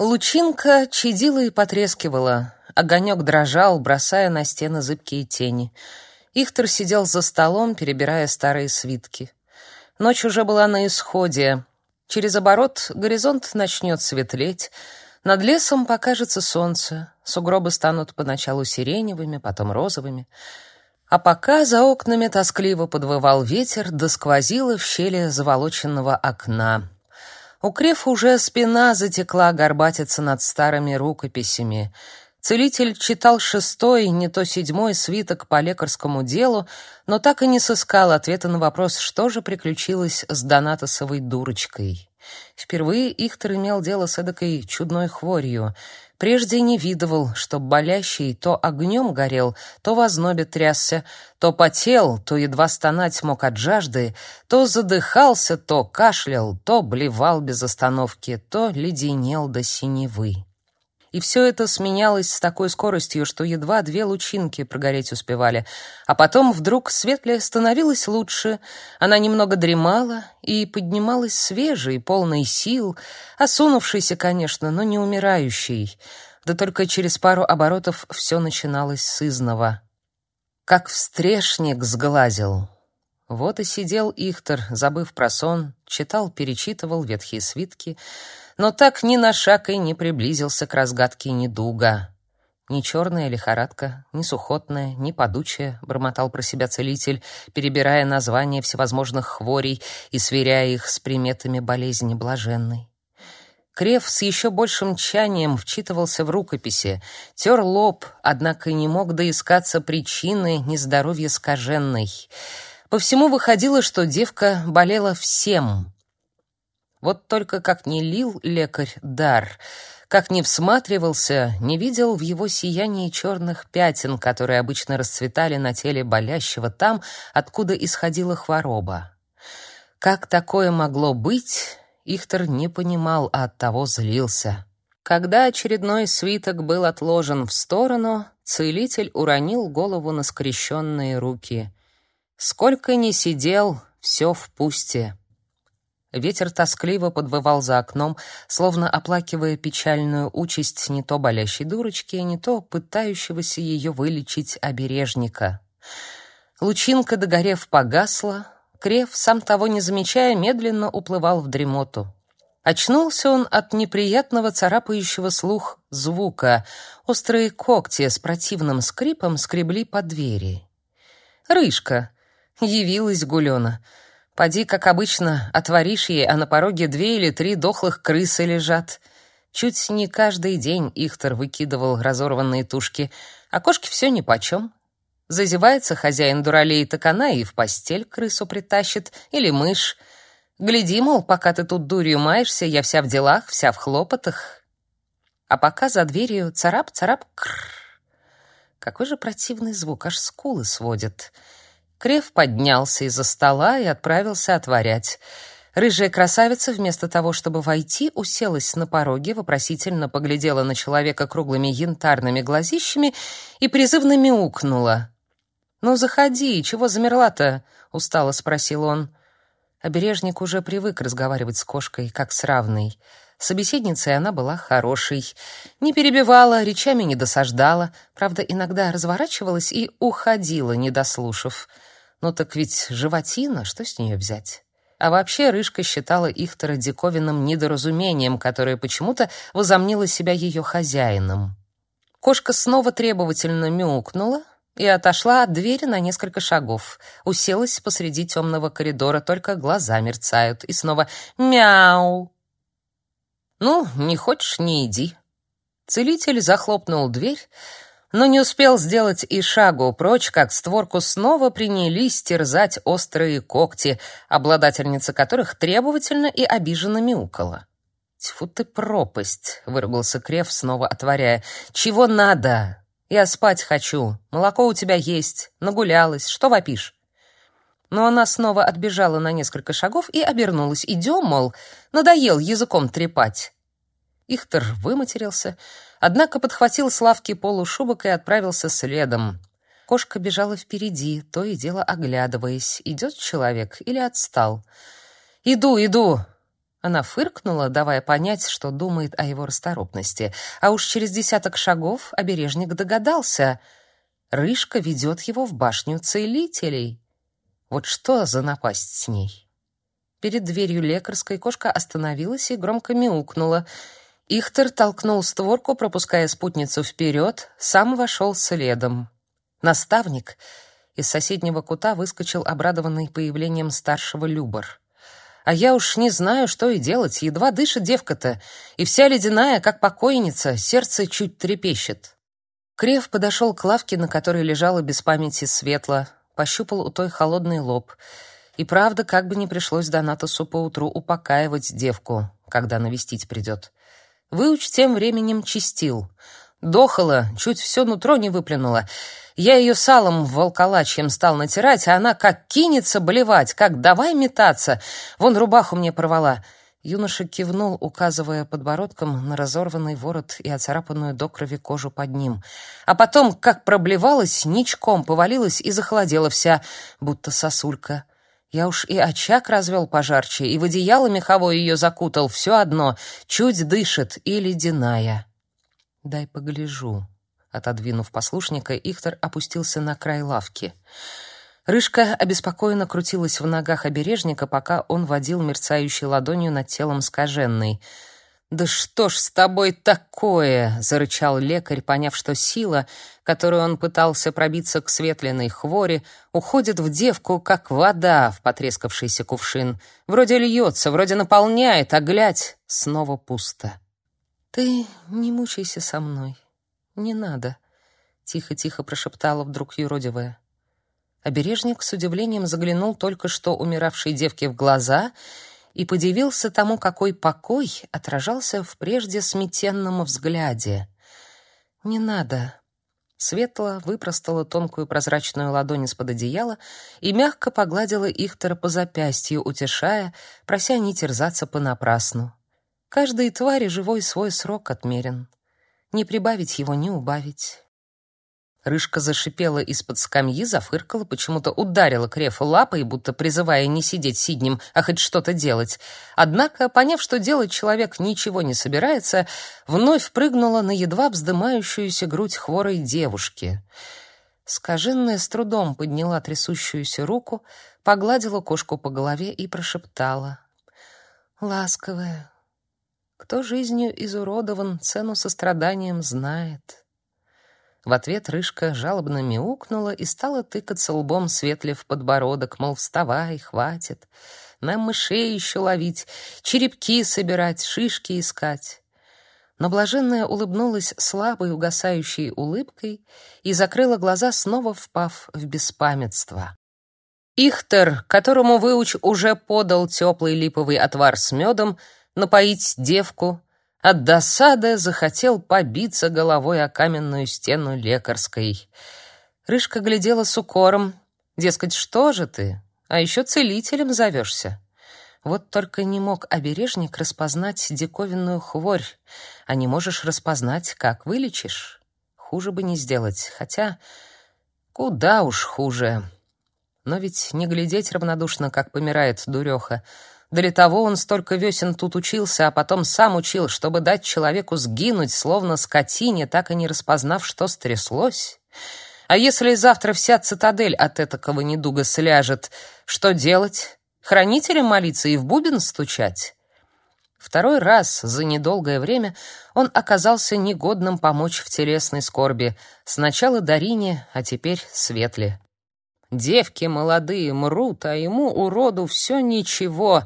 Лучинка чадила и потрескивала. Огонек дрожал, бросая на стены зыбкие тени. Ихтер сидел за столом, перебирая старые свитки. Ночь уже была на исходе. Через оборот горизонт начнет светлеть. Над лесом покажется солнце. Сугробы станут поначалу сиреневыми, потом розовыми. А пока за окнами тоскливо подвывал ветер, да сквозило в щели заволоченного окна. У Крефа уже спина затекла горбатиться над старыми рукописями. Целитель читал шестой, не то седьмой свиток по лекарскому делу, но так и не сыскал ответа на вопрос, что же приключилось с Донатосовой дурочкой. Впервые Ихтер имел дело с эдакой чудной хворью. Прежде не видывал, чтоб болящий то огнем горел, то вознобе трясся, то потел, то едва стонать мог от жажды, то задыхался, то кашлял, то блевал без остановки, то леденел до синевы и все это сменялось с такой скоростью, что едва две лучинки прогореть успевали. А потом вдруг светлее становилось лучше, она немного дремала и поднималась свежей, полной сил, осунувшейся, конечно, но не умирающей. Да только через пару оборотов все начиналось с изного. Как встрешник сглазил. Вот и сидел Ихтер, забыв про сон, читал, перечитывал ветхие свитки — но так ни на шаг и не приблизился к разгадке недуга. Ни черная лихорадка, ни сухотная, ни подучая, бормотал про себя целитель, перебирая названия всевозможных хворей и сверяя их с приметами болезни блаженной. Крев с еще большим тщанием вчитывался в рукописи, тер лоб, однако не мог доискаться причины нездоровья скаженной. По всему выходило, что девка болела всем, вот только как не лил лекарь дар, как не всматривался, не видел в его сиянии черных пятен, которые обычно расцветали на теле болящего там, откуда исходила хвороба. Как такое могло быть, Ихтер не понимал, а оттого злился. Когда очередной свиток был отложен в сторону, целитель уронил голову на скрещенные руки. Сколько ни сидел, все в пусте. Ветер тоскливо подвывал за окном, словно оплакивая печальную участь не то болящей дурочки, не то пытающегося ее вылечить обережника. Лучинка, догорев, погасла. Крев, сам того не замечая, медленно уплывал в дремоту. Очнулся он от неприятного царапающего слух звука. Острые когти с противным скрипом скребли по двери. «Рыжка!» — явилась Гулёна — Поди, как обычно, отворишь ей, а на пороге две или три дохлых крысы лежат. Чуть не каждый день Ихтер выкидывал разорванные тушки, а кошки все нипочем. Зазевается хозяин дуралей, так она и в постель крысу притащит, или мышь. Гляди, мол, пока ты тут дурью маешься, я вся в делах, вся в хлопотах. А пока за дверью царап-царап-кррр. Какой же противный звук, аж скулы сводит. Крев поднялся из-за стола и отправился отворять. Рыжая красавица, вместо того, чтобы войти, уселась на пороге, вопросительно поглядела на человека круглыми янтарными глазищами и призывно мяукнула. «Ну, заходи, чего замерла-то?» — устало спросил он. Обережник уже привык разговаривать с кошкой, как с равной. Собеседницей она была хорошей. Не перебивала, речами не досаждала, правда, иногда разворачивалась и уходила, не дослушав. Ну так ведь животина, что с нее взять? А вообще Рыжка считала Ихтера диковинным недоразумением, которое почему-то возомнило себя ее хозяином. Кошка снова требовательно мяукнула и отошла от двери на несколько шагов. Уселась посреди темного коридора, только глаза мерцают, и снова «мяу». «Ну, не хочешь — не иди». Целитель захлопнул дверь, но не успел сделать и шагу прочь, как створку снова принялись терзать острые когти, обладательница которых требовательно и обиженно мяукала. «Тьфу ты пропасть!» — выругался Крев, снова отворяя. «Чего надо? Я спать хочу. Молоко у тебя есть. Нагулялась. Что вопишь?» Но она снова отбежала на несколько шагов и обернулась. «Идем, мол, надоел языком трепать». Ихтер выматерился, однако подхватил с лавки полушубок и отправился следом. Кошка бежала впереди, то и дело оглядываясь, идет человек или отстал. «Иду, иду!» Она фыркнула, давая понять, что думает о его расторопности, а уж через десяток шагов обережник догадался. Рыжка ведет его в башню целителей. Вот что за напасть с ней? Перед дверью лекарской кошка остановилась и громко мяукнула. Ихтер толкнул створку, пропуская спутницу вперед, сам вошел следом. Наставник из соседнего кута выскочил обрадованный появлением старшего Любар. А я уж не знаю, что и делать, едва дышит девка-то, и вся ледяная, как покойница, сердце чуть трепещет. Крев подошел к лавке, на которой лежала без памяти светло, пощупал у той холодный лоб. И правда, как бы не пришлось Донатосу поутру упокаивать девку, когда навестить придет. Выуч тем временем чистил. Дохала, чуть все нутро не выплюнула. Я ее салом волколачьем стал натирать, а она как кинется болевать, как давай метаться. Вон рубаху мне порвала. Юноша кивнул, указывая подбородком на разорванный ворот и оцарапанную до крови кожу под ним. А потом, как проблевалась, ничком повалилась и захолодела вся, будто сосулька. Я уж и очаг развел пожарче, и в одеяло меховое ее закутал, все одно, чуть дышит и ледяная. Дай погляжу. Отодвинув послушника, Ихтер опустился на край лавки. Рыжка обеспокоенно крутилась в ногах обережника, пока он водил мерцающей ладонью над телом скаженной. «Да что ж с тобой такое?» — зарычал лекарь, поняв, что сила, которую он пытался пробиться к светленной хворе, уходит в девку, как вода в потрескавшийся кувшин. Вроде льется, вроде наполняет, а глядь, снова пусто. «Ты не мучайся со мной», «Не надо», — тихо-тихо прошептала вдруг юродивая. Обережник с удивлением заглянул только что умиравшей девке в глаза и подивился тому, какой покой отражался в прежде сметенном взгляде. «Не надо». Светла выпростала тонкую прозрачную ладонь из-под одеяла и мягко погладила Ихтера по запястью, утешая, прося не терзаться понапрасну. Каждой твари живой свой срок отмерен. Не прибавить его, не убавить. Рыжка зашипела из-под скамьи, зафыркала, почему-то ударила Крефа лапой, будто призывая не сидеть сиднем, а хоть что-то делать. Однако, поняв, что делать человек ничего не собирается, вновь прыгнула на едва вздымающуюся грудь хворой девушки. Скаженная с трудом подняла трясущуюся руку, погладила кошку по голове и прошептала. «Ласковая, кто жизнью изуродован, цену состраданием знает. В ответ рыжка жалобно мяукнула и стала тыкаться лбом светле в подбородок, мол, вставай, хватит. Нам мышей еще ловить, черепки собирать, шишки искать. Но блаженная улыбнулась слабой угасающей улыбкой и закрыла глаза, снова впав в беспамятство. Ихтер, которому выуч уже подал теплый липовый отвар с медом, напоить девку, от досады захотел побиться головой о каменную стену лекарской. Рыжка глядела с укором, дескать, что же ты, а еще целителем зовешься. Вот только не мог обережник распознать диковинную хворь, а не можешь распознать, как вылечишь. Хуже бы не сделать, хотя куда уж хуже. Но ведь не глядеть равнодушно, как помирает дуреха, для того он столько весен тут учился, а потом сам учил, чтобы дать человеку сгинуть, словно скотине, так и не распознав, что стряслось. А если завтра вся цитадель от этакого недуга сляжет, что делать? Хранителям молиться и в бубен стучать? Второй раз за недолгое время он оказался негодным помочь в телесной скорби. Сначала Дарине, а теперь Светле. Девки молодые мрут, а ему, уроду, все ничего.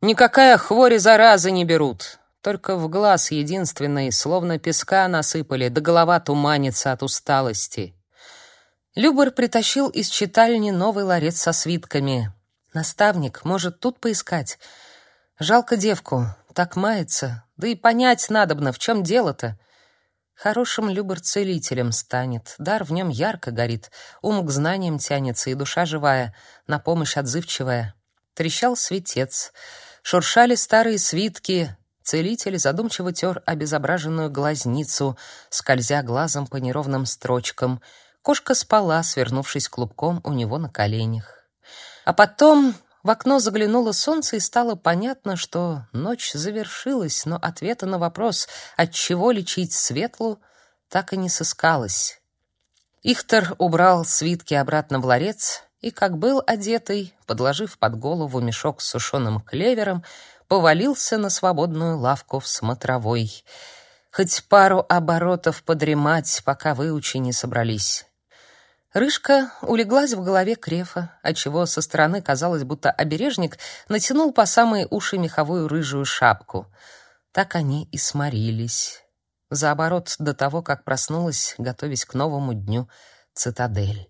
Никакая хвори заразы не берут. Только в глаз единственный, словно песка насыпали, да голова туманится от усталости. Любор притащил из читальни новый ларец со свитками. Наставник, может, тут поискать. Жалко девку, так мается. Да и понять надобно, в чем дело-то. Хорошим Любор целителем станет, дар в нем ярко горит, ум к знаниям тянется и душа живая, на помощь отзывчивая. Трещал светец, шуршали старые свитки, целитель задумчиво тер обезображенную глазницу, скользя глазом по неровным строчкам. Кошка спала, свернувшись клубком у него на коленях. А потом в окно заглянуло солнце и стало понятно, что ночь завершилась, но ответа на вопрос, от чего лечить Светлу, так и не сыскалось. Ихтер убрал свитки обратно в ларец и, как был одетый, подложив под голову мешок с сушеным клевером, повалился на свободную лавку в смотровой. Хоть пару оборотов подремать, пока выучи не собрались. Рыжка улеглась в голове крефа, отчего со стороны казалось, будто обережник натянул по самые уши меховую рыжую шапку. Так они и сморились. За оборот до того, как проснулась, готовясь к новому дню, цитадель.